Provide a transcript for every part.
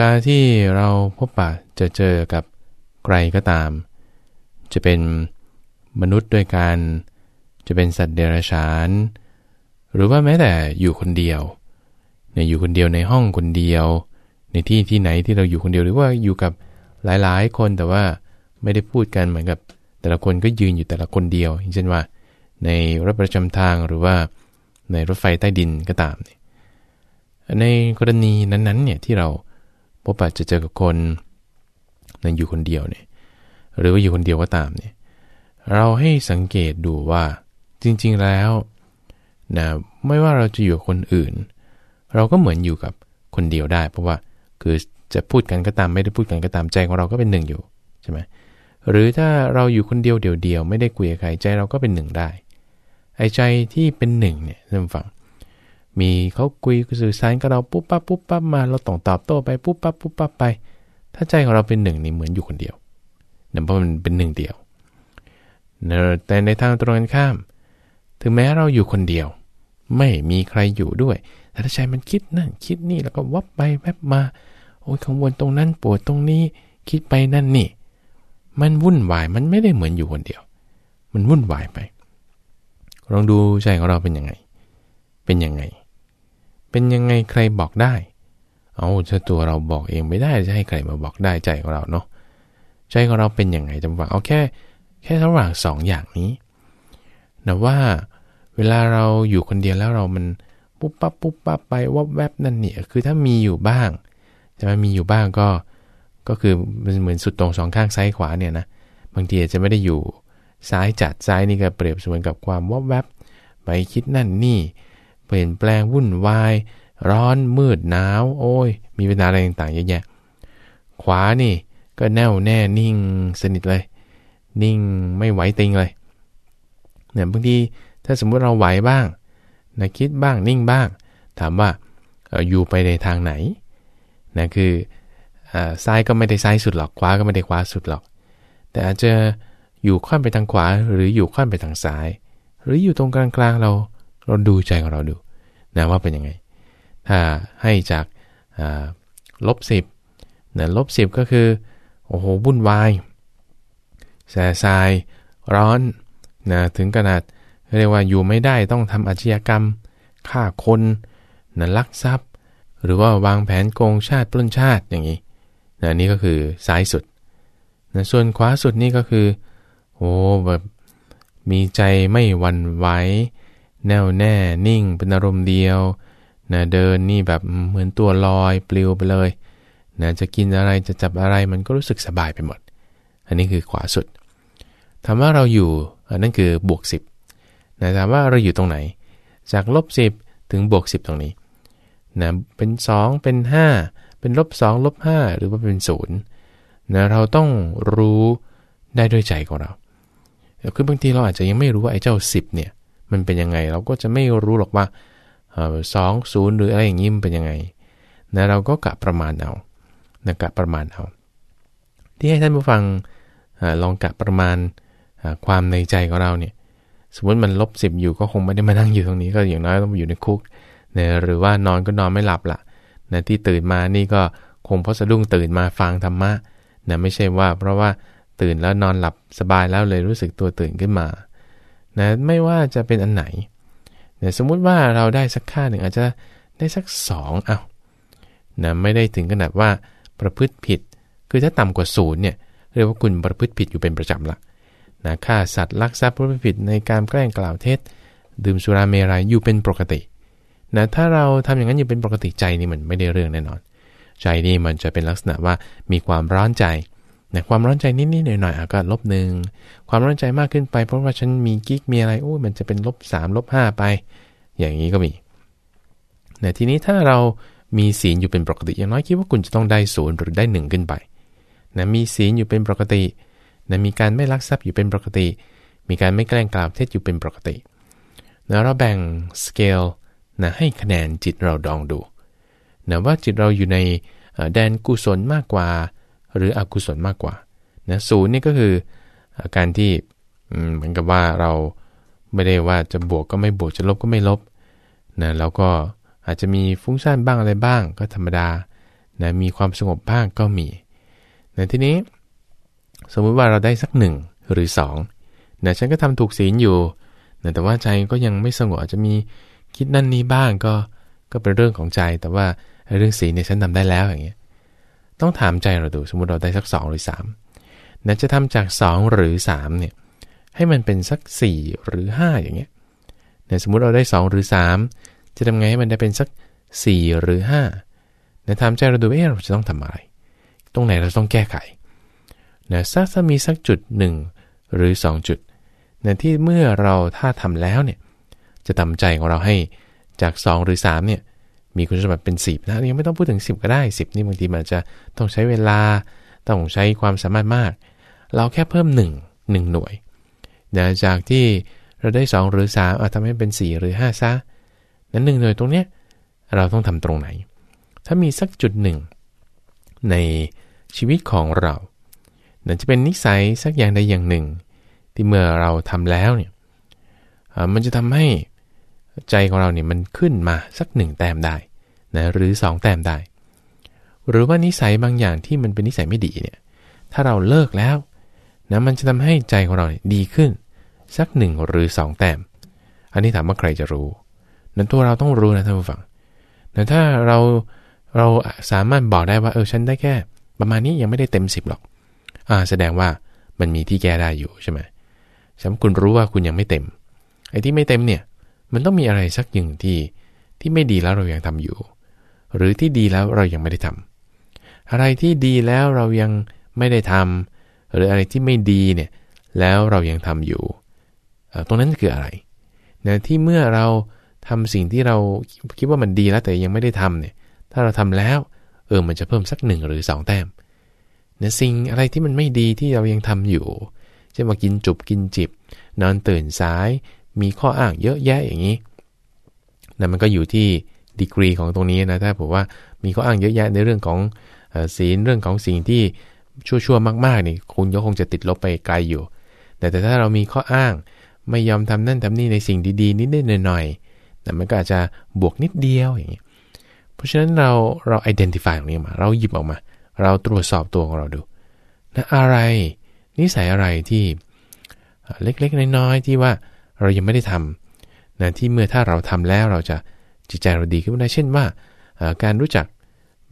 ลาที่เราพบปะจะเจอกับใครก็ตาม จะเป็นมนุษย์ด้วยกัน จะเป็นสัตว์เดรัจฉาน หรือว่าแม้แต่อยู่คนเดียวเนี่ยอยู่คนเดียวในห้องคนเดียว ในที่ที่ไหนที่เราอยู่คนเดียวหรือว่าอยู่กับหลายๆ คนแต่ว่าไม่ได้พูดกันเหมือนกับ แต่ละคนก็ยืนอยู่แต่ละคนเดียวอย่างเช่นว่า ในรถประจำทางหรือว่าในรถไฟใต้ดินก็ตาม ในกรณีนั้นๆเนี่ยที่เรา พบปะจะเจอกับคนนั้นอยู่คนเดียวเนี่ยหรือว่าอยู่คนเดียวก็ตามเนี่ยเราให้สังเกตดูว่าจริงๆแล้วนะไม่ว่าเราจะอยู่คนอื่น เราก็เหมือนอยู่กับคนเดียวได้ เพราะว่าคือจะพูดกันก็ตามไม่ได้พูดกันก็ตามใจของเราก็เป็นหนึ่งอยู่ใช่ไหมหรือถ้าเราอยู่คนเดียวเดียวๆไม่ได้คุยกับใครใจเราก็เป็นหนึ่งได้ไอ้ใจที่เป็นหนึ่งเนี่ยท่านฟัง มีเขาคุยสื่อสารกับเราปุ๊บปั๊บปุ๊บปั๊บมาเราต้องตอบโต้ไปปุ๊บปั๊บปุ๊บปั๊บไป ถ้าใจของเราเป็นหนึ่งนี่เหมือนอยู่คนเดียวเนื่องเพราะมันเป็นหนึ่งเดียว แต่ในทางตรงกันข้าม ถึงแม้เราอยู่คนเดียว ไม่มีใครอยู่ด้วยแต่ถ้าใจมันคิดนั่นคิดนี่แล้วก็วับไปแวบมา โอ้ยกังวลตรงนั้นปวดตรงนี้ คิดไปนั่นนี่ มันวุ่นวายมันไม่ได้เหมือนอยู่คนเดียว มันวุ่นวายไปลองดูใจของเราเป็นยังไง เป็นยังไง เป็นยังไงใครบอกได้ เอาถ้าตัวเราบอกเองไม่ได้จะให้ใครมาบอกได้ใจของเราเนาะใจของเราเป็นยังไงจำว่าเอาแค่แค่ระหว่างสองอย่างนี้นะว่าเวลาเราอยู่คนเดียวแล้วเรามันปุ๊บปั๊บปุ๊บปั๊บไปวับแวบนั่นเนี่ยคือถ้ามีอยู่บ้างจะมีอยู่บ้างก็ก็คือมันเหมือนสุดตรงสองข้างซ้ายขวาเนี่ยนะบางทีอาจจะไม่ได้อยู่ซ้ายจัดซ้ายนี่ก็เปรียบเสมือนกับความวับแวบไปคิดนั่นนี่ เปลี่ยนแปลงวุ่นวาย ร้อนมืดหนาว โอ้ย มีปัญหาอะไรต่างๆเยอะแยะ ขวานี่ก็แน่วแน่นิ่งสนิทเลย นิ่งไม่ไหวติงเลยเนี่ยบางทีถ้าสมมุติเราไหวบ้างนะคิดบ้างนิ่งบ้าง ถามว่าอยู่ไปในทางไหนนะคือซ้ายก็ไม่ได้ซ้ายสุดหรอกขวาก็ไม่ได้ขวาสุดหรอก แต่อาจจะอยู่ค่อนไปทางขวาหรืออยู่ค่อนไปทางซ้าย หรืออยู่ตรงกลางๆเรา เราดูใจของเราดูนะว่าเป็นยังไง ถ้าให้จากลบสิบนะลบสิบก็คือ โอ้โหวุ่นวายแสซาย ร้อนนะถึงขนาดเรียกว่าอยู่ไม่ได้ต้องทำอาชญากรรมฆ่าคนนะลักทรัพย์ หรือว่าวางแผนโกงชาติปล้นชาติอย่างนี้นะนี่ก็คือซ้ายสุดนะส่วนขวาสุดนี่ก็คือโอ้แบบมีใจไม่วันไหว แน่วแน่นิ่งเป็นอารมณ์เดียวนะเดินนี่แบบเหมือนตัวลอยปลิวไปเลยนะจะกินอะไรจะจับอะไรมันก็รู้สึกสบายไปหมด อันนี้คือขวาสุดถามว่าเราอยู่อันนั้นคือบวก10นะถามว่าเราอยู่ตรงไหน จากลบ10 ถึงบวก10 ตรงนี้นะเป็น 2 เป็น 5 เป็นลบ2ลบ5หรือว่าเป็น0นะเราต้องรู้ได้ด้วยใจของเรา คือบางทีเราอาจจะยังไม่รู้ว่าไอ้เจ้า 10เนี่ย มันเป็นยังไง เราก็จะไม่รู้หรอกว่าสองศูนย์หรืออะไรอย่างนี้มันเป็นยังไงนะเราก็กะประมาณเอานะกะประมาณเอาที่ให้ท่านผู้ฟังลองกะประมาณความในใจของเราเนี่ยสมมติมันลบสิบอยู่ก็คงไม่ได้มานั่งอยู่ตรงนี้ก็อย่างน้อยต้องอยู่ในคุกนะหรือว่านอนก็นอนไม่หลับละนะที่ตื่นมานี่ก็คงเพราะสะดุ้งตื่นมาฟังธรรมะนะไม่ใช่ว่าเพราะว่าตื่นแล้วนอนหลับสบายแล้วเลยรู้สึกตัวตื่นขึ้นมา นะไม่ว่าจะเป็นอันไหนนะสมมุติว่าเราได้สักค่าหนึ่งอาจจะได้สักสองเอานะไม่ได้ถึงขนาดว่าประพฤติผิด คือถ้าต่ำกว่าศูนย์เนี่ยเรียกว่าคุณประพฤติผิดอยู่เป็นประจำละนะฆ่าสัตว์ลักทรัพย์ประพฤติผิดในการแกล้งกล่าวเท็จดื่มสุราเมรัยอยู่เป็นปกตินะถ้าเราทำอย่างนั้นอยู่เป็นปกติใจนี่มันไม่ได้เรื่องแน่นอน ใจนี่มันจะเป็นลักษณะว่ามีความร้อนใจ นะความร้อนใจนิดๆหน่อยๆก็ลบหนึ่งความร้อนใจมากขึ้นไป เพราะว่าฉันมีกิ๊กมีอะไรโอ้มันจะเป็นลบสามลบห้าไป อย่างนี้ก็มีนะทีนี้ถ้าเรามีศีลอยู่เป็นปกติอย่างน้อยคิดว่าคุณจะต้องได้ศูนย์หรือได้หนึ่งขึ้นไปนะมีศีลอยู่เป็นปกตินะมีการไม่ลักทรัพย์อยู่เป็นปกติ มีการไม่แกล้งกล่าวเท็จอยู่เป็นปกตินะเราแบ่งสเกลนะให้คะแนนจิตเราดองดูนะว่าจิตเราอยู่ในแดนกุศลมากกว่า หรืออกุศลมากกว่านะศูนย์นี่ก็คืออาการที่เหมือนกับว่าเราไม่ได้ว่าจะบวกก็ไม่บวกจะลบก็ไม่ลบนะแล้วก็อาจจะมีฟุ้งซ่านบ้างอะไรบ้างก็ธรรมดานะมีความสงบบ้างก็มีนะทีนี้สมมุติว่าเราได้สักหนึ่งหรือ2นะฉันก็ทำถูกศีลอยู่นะแต่ว่าใจก็ยังไม่สงบอาจจะมีคิดนั่นนี้บ้างก็ก็เป็นเรื่องของใจ แต่ว่าเรื่องศีลเนี่ยฉันทำได้แล้วอย่างเงี้ย ต้องถามใจเราดู สมมติเราได้สัก 2 หรือ3นะจะทำจาก 2 หรือ3เนี่ยให้มันเป็นสัก 4 หรือ 5 อย่างเงี้ยนะสมมุติเราได้ 2 หรือ 3 จะทำไงให้มันได้เป็นสัก 4 หรือ5นะถามใจเราดูเอ๊ะเราจะต้องทำอะไร ตรงไหนเราต้องแก้ไขนะสักถ้ามีสักจุด 1 หรือ 2 จุดนะที่เมื่อเราถ้าทำแล้วเนี่ยจะทำใจของเราให้จาก 2 หรือ3เนี่ย มีคุณสมบัติเป็น 10นะยังไม่ต้องพูดถึง 10 ก็ได้ 10 นี่บางทีมันจะต้องใช้เวลา ต้องใช้ความสามารถมาก เราแค่เพิ่ม 1 1 หน่วยนะจากที่เราได้ 2 หรือ3เอาทำให้เป็น 4 หรือ 5 ซะ นั้นหนึ่งหน่วยตรงเนี้ยเราต้องทำตรงไหน ถ้ามีสักจุดหนึ่งในชีวิตของเรานั่นจะเป็นนิสัยสักอย่างใดอย่างหนึ่ง ที่เมื่อเราทำแล้วเนี่ยมันจะทำให้ ใจของเราเนี่ยมันขึ้นมาสักหนึ่งแต้มได้นะหรือ 2 แต้มได้ หรือว่านิสัยบางอย่างที่มันเป็นนิสัยไม่ดีเนี่ยถ้าเราเลิกแล้วนะมันจะทำให้ใจของเราดีขึ้น สักหนึ่งหรือ 2 แต้ม อันนี้ถามว่าใครจะรู้นั้นตัวเราต้องรู้นะท่านผู้ฟังแต่ถ้าเราเราสามารถบอกได้ว่าเออฉันได้แค่ ประมาณนี้ยังไม่ได้เต็ม 10หรอกอ่าแสดงว่ามันมีที่แก้ได้อยู่ใช่ไหมสำหรับคุณรู้ว่าคุณยังไม่เต็มไอ้ที่ไม่เต็มเนี่ย มันต้องมีอะไรสักอย่างที่ที่ไม่ดีแล้วเรายังทำอยู่ หรือที่ดีแล้วเรายังไม่ได้ทำอะไรที่ดีแล้วเรายังไม่ได้ทำหรืออะไรที่ไม่ดีเนี่ยแล้วเรายังทำอยู่ ตรงนั้นคืออะไรนะที่เมื่อเราทำสิ่งที่เราคิดว่ามันดีแล้วแต่ยังไม่ได้ทำเนี่ยถ้าเราทำแล้วเออมันจะเพิ่มสักหนึ่งหรือ 2 แต้มนะสิ่งอะไรที่มันไม่ดีที่เรายังทำอยู่เช่นมากินจุบกินจิบ นอนตื่นสาย มีข้ออ้างเยอะแยะอย่างนี้นั่นมันก็อยู่ที่ดีกรีของตรงนี้นะถ้าผมว่ามีข้ออ้างเยอะแยะในเรื่องของศีลเรื่องของสิ่งที่ชั่วๆมากๆนี่คุณก็คงจะติดลบไปไกลอยู่ แต่แต่ถ้าเรามีข้ออ้างไม่ยอมทำนั่นทำนี่ในสิ่งดีๆ นิดๆหน่อยๆแต่มันก็อาจจะบวกนิดเดียวอย่างนี้เพราะฉะนั้นเราเรา identify ตรงนี้มา เราหยิบออกมา เราตรวจสอบตัวของเราดูนะอะไรนิสัยอะไรที่เล็กๆน้อยๆที่ว่า เรายังไม่ได้ทำนะที่เมื่อถ้าเราทำแล้วเราจะจิตใจเราดีขึ้นได้เช่นว่าการรู้จัก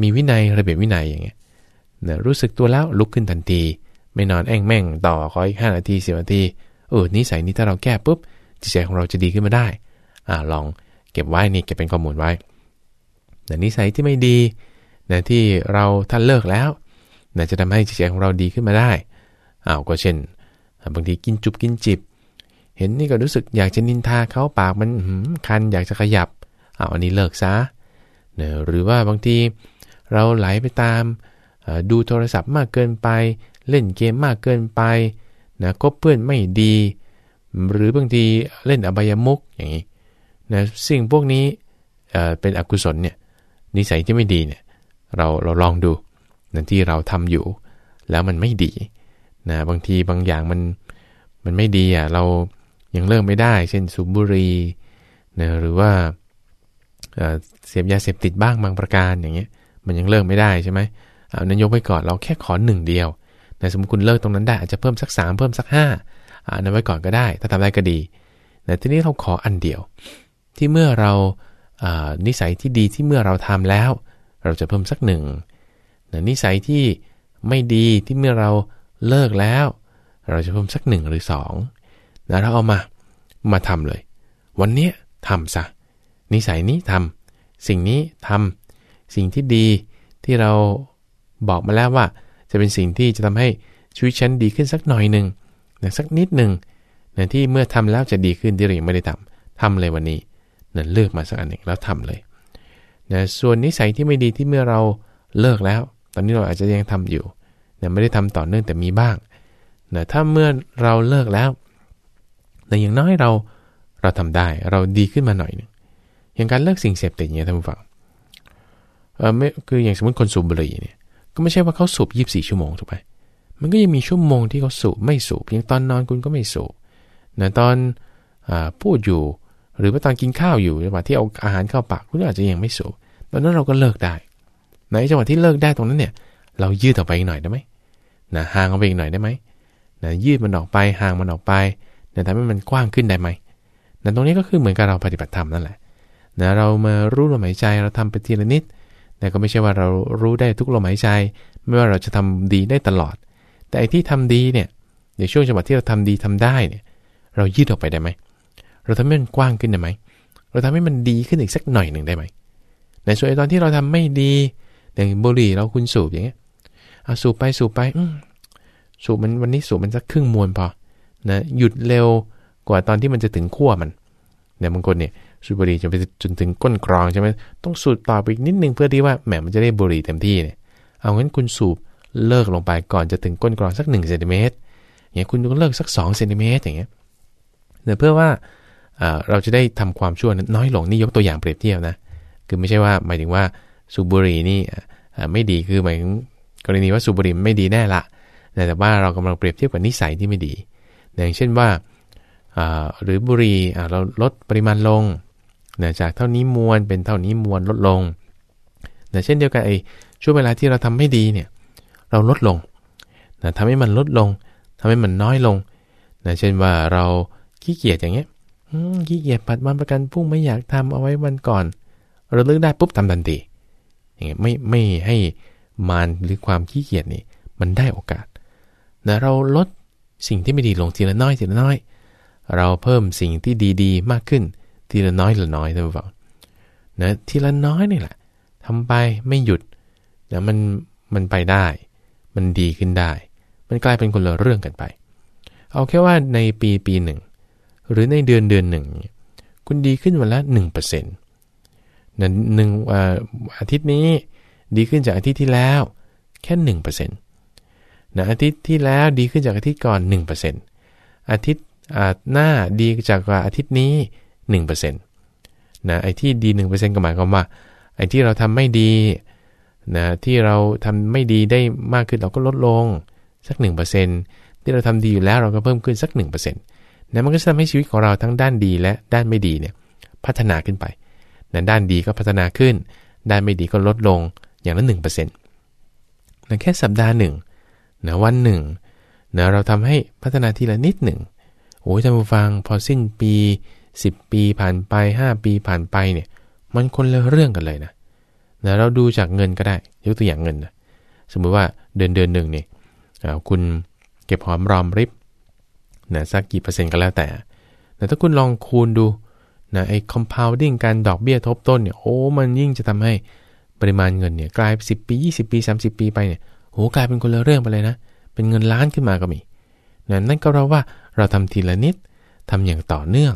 มีวินัยระเบียบวินัยอย่างเงี้ยนะรู้สึกตัวแล้วลุกขึ้นทันที ไม่นอนแอ่งแม่งต่อขออีกห้านาทีสิบนาทีเออนิสัยนี้ถ้าเราแก้ปุ๊บจิตใจของเราจะดีขึ้นมาได้อ่าลองเก็บไว้นี่เก็บเป็นข้อมูลไว้แต่นิสัยที่ไม่ดีนะที่เราท่านเลิกแล้วนะจะทำให้จิตใจของเราดีขึ้นมาได้อ้าวก็เช่น บางทีกินจุบกินจิบ เห็นนี่ก็รู้สึกอยากจะนินทาเขาปากมันคันอยากจะขยับเอาอันนี้เลิกซะเนะหรือว่าบางทีเราไหลไปตามดูโทรศัพท์มากเกินไป เล่นเกมมากเกินไปนะคบเพื่อนไม่ดี หรือบางทีเล่นอบายมุกอย่างนี้นะสิ่งพวกนี้เป็นอกุศลเนี่ยนิสัยที่ไม่ดีเนี่ยเราเราลองดูนั่นที่เราทำอยู่ แล้วมันไม่ดีนะบางทีบางอย่างมันมันไม่ดีอะเรา ยังเลิกไม่ได้ เช่นสูบบุหรี่นะหรือว่าเสพยาเสพติดบ้างบางประการอย่างเงี้ย มันยังเลิกไม่ได้ใช่ไหมเอานั้นยกไว้ก่อนเราแค่ขอหนึ่งเดียวนะสมมติคุณเลิกตรงนั้นได้อาจจะเพิ่มสัก 3 เพิ่มสัก5อ่านั้นไว้ก่อนก็ได้ ถ้าทำได้ก็ดีแต่ทีนี้เราขออันเดียว ที่เมื่อเรานิสัยที่ดีที่เมื่อเราทำแล้ว เราจะเพิ่มสักหนึ่งนะนิสัยที่ไม่ดีที่เมื่อเราเลิกแล้ว เราจะเพิ่มสักหนึ่งหรือ2 แล้วเราเอามามาทำเลย วันนี้ทำซะนิสัยนี้ทำสิ่งนี้ทำสิ่งที่ดีที่เราบอกมาแล้วว่า จะเป็นสิ่งที่จะทำให้ชีวิตฉันดีขึ้นสักหน่อยหนึ่งนะสักนิดหนึ่งนะที่เมื่อทำแล้วจะดีขึ้นที่เรายังไม่ได้ทำทำเลยวันนี้นะเลือกมาสักอันหนึ่งแล้วทำเลยนะส่วนนิสัยที่ไม่ดีที่เมื่อเราเลิกแล้ว ตอนนี้เราอาจจะยังทำอยู่นะไม่ได้ทำต่อเนื่องแต่มีบ้างนะถ้าเมื่อเราเลิกแล้ว แต่อย่างน้อยเราเราทำได้เราดีขึ้นมาหน่อยหนึ่งอย่างการเลิกสิ่งเสพติดอย่างนี้ท่านผู้ฟังเออไม่คืออย่างสมมติคนสูบบุหรี่เนี่ยก็ไม่ใช่ว่าเขาสูบยีิบสี่ชั่วโมงถูกไหมมันก็ยังมีชั่วโมงที่เขาสูบไม่สูบอย่างตอนนอนคุณก็ไม่สูบนะตอนอพูดอยู่หรือว่าตอนกินข้าวอยู่จังหวะที่เอาอาหารเข้าปากคุณอาจจะยังไม่สูบตอนนั้นเราก็เลิกได้ ในจังหวะที่เลิกได้ตรงนั้นเนี่ย เรายืดออกไปอีกหน่อยได้ไหมนะห่างออกไปอีกหน่อยได้ไหมนะยืดมันออกไปห่างมันออกไป นะทำให้มันกว้างขึ้นได้ไหมนะตรงนี้ก็คือเหมือนกับเราปฏิบัติธรรมนั่นแหละนะเรามารู้ลมหายใจเราทำไปทีละนิดนะก็ไม่ใช่ว่าเรารู้ได้ทุกลมหายใจ ไม่ว่าเราจะทำดีได้ตลอด แต่ไอ้ที่ทำดีเนี่ยในช่วงจังหวะที่เราทำดีทำได้เนี่ย เรายืดออกไปได้ไหม เราทำให้มันกว้างขึ้นได้ไหม เราทำให้มันดีขึ้นอีกสักหน่อยหนึ่งได้ไหม ในส่วนตอนที่เราทำไม่ดี อย่างบุหรี่เราคุณสูบอย่างเงี้ยเอาสูบไปสูบไปอืสูบมันวันนี้สูบมันสักครึ่งมวนพอ นะหยุดเร็วกว่าตอนที่มันจะถึงขั้วมันเนี่ยบางคนเนี่ยสูบบุหรี่จะไปจนถึงก้นกรองใช่ไหมต้องสูบต่อไปอีกนิดนึงเพื่อที่ว่าแหมมันจะได้บุหรี่เต็มที่เนี่ยเอางั้นคุณสูบเลิกลงไปก่อนจะถึงก้นกรองสัก1เซนติเมตรอย่างเงี้ยคุณก็เลิกสัก2เซนติเมตรอย่างเงี้ยเนี่ยเพื่อว่าเราจะได้ทำความชั่วน้อยลงนี่ยกตัวอย่างเปรียบเทียบนะคือไม่ใช่ว่าหมายถึงว่าสูบบุหรี่นี่ไม่ดีคือหมายถึงกรณีว่าสูบบุหรี่ไม่ดีแน่ละแต่ว่าเรากำลังเปรียบเทียบกับนิสัยที่ไม่ดี อย่างเช่นว่าหรือบุหรี่เราลดปริมาณลงนะจากเท่านี้มวลเป็นเท่านี้มวลลดลงนะเช่นเดียวกันไอ้ช่วงเวลาที่เราทำไม่ดีเนี่ยเราลดลงนะทำให้มันลดลงทำให้มันน้อยลงนะเช่นว่าเราขี้เกียจอย่างเงี้ยขี้เกียจปัดวันประกันพรุ่งไม่อยากทำเอาไว้วันก่อน เราเลิกได้ปุ๊บทำทันทีอย่างเงี้ยไม่ไม่ให้มานหรือความขี้เกียจนี่มันได้โอกาสนะเราลด สิ่งที่ไม่ดีลงทีละน้อยทีละน้อย เราเพิ่มสิ่งที่ดีๆ มากขึ้นทีละน้อยละน้อยท่านผู้ฟังนะทีละน้อยนี่แหละทำไปไม่หยุดนะมันมันไปได้ มันดีขึ้นได้ มันกลายเป็นคนละเรื่องกันไป เอาแค่ว่าในปีปีหนึ่งหรือในเดือนเดือนหนึ่งคุณดีขึ้นวันละหนึ่งเปอร์เซ็นต์นะหนึ่งอาทิตย์นี้ดีขึ้นจากอาทิตย์ที่แล้วแค่หนึ่งเปอร์เซ็ นะอาทิตย์ที่แล้วดีขึ้นจากอาทิตย์ก่อนหนึ่งเปอร์เซนต์อาทิตย์หน้าดีจากว่าอาทิตย์นี้หนึ่งเปอร์เซนต์นะไอ้ที่ดีหนึ่งเปอร์เซนต์ก็หมายความว่า ไอ้ที่เราทำไม่ดีนะที่เราทำไม่ดีได้มากขึ้นเราก็ลดลงสักหนึ่งเปอร์เซนต์ที่เราทำดีอยู่แล้วเราก็เพิ่มขึ้นสักหนึ่งเปอร์เซนต์นะมันก็จะทำให้ชีวิตของเราทั้งด้านดีและด้านไม่ดีเนี่ยพัฒนาขึ้นไปนะด้านดีก็พัฒนาขึ้น ด้านไม่ดีก็ลดลงอย่างละหนึ่งเปอร์เซนต์นะแค่สัปดาห์หนึ่ง นะวันหนึ่งนะเราทำให้พัฒนาทีละนิดหนึ่งโอ้ยท่านผู้ฟังพอสิ้นปี 10 ปีผ่านไป 5 ปีผ่านไปเนี่ยมันคนละเรื่องกันเลยนะนะเราดูจากเงินก็ได้ยกตัวอย่างเงินนะสมมุติว่าเดือนเดือนหนึ่งเนี่ยคุณเก็บหอมรอมริบนะสักกี่เปอร์เซ็นต์ก็แล้วแต่แต่ถ้าคุณลองคูณดูนะไอ้ compounding การดอกเบี้ยทบต้นเนี่ยโอ้มันยิ่งจะทำให้ปริมาณเงินเนี่ยกลายสิบปี 20 ปี 30 ปีไปเนี่ย โหกลายเป็นคนละเรื่องไปเลยนะ เป็นเงินล้านขึ้นมาก็มีนะนั่นก็เราว่าเราทำทีละนิดทำอย่างต่อเนื่อง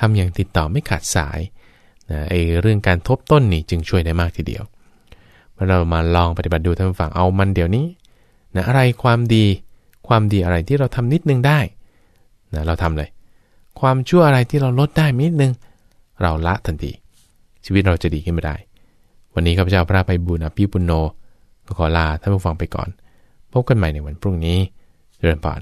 ทำอย่างติดต่อไม่ขาดสายนะไอ้เรื่องการทบต้นนี่จึงช่วยได้มากทีเดียวเรามาลองปฏิบัติดูท่านฝั่งเอามันเดี๋ยวนี้นะอะไรความดี ความดีอะไรที่เราทำนิดนึงได้นะเราทำเลย ความชั่วอะไรที่เราลดได้นิดนึง เราละทันทีชีวิตเราจะดีขึ้นไปได้ วันนี้ข้าพเจ้าพระไปบุญอภิปุโน ขอลาท่านผู้ฟังไปก่อน พบกันใหม่ในวันพรุ่งนี้เริญปาน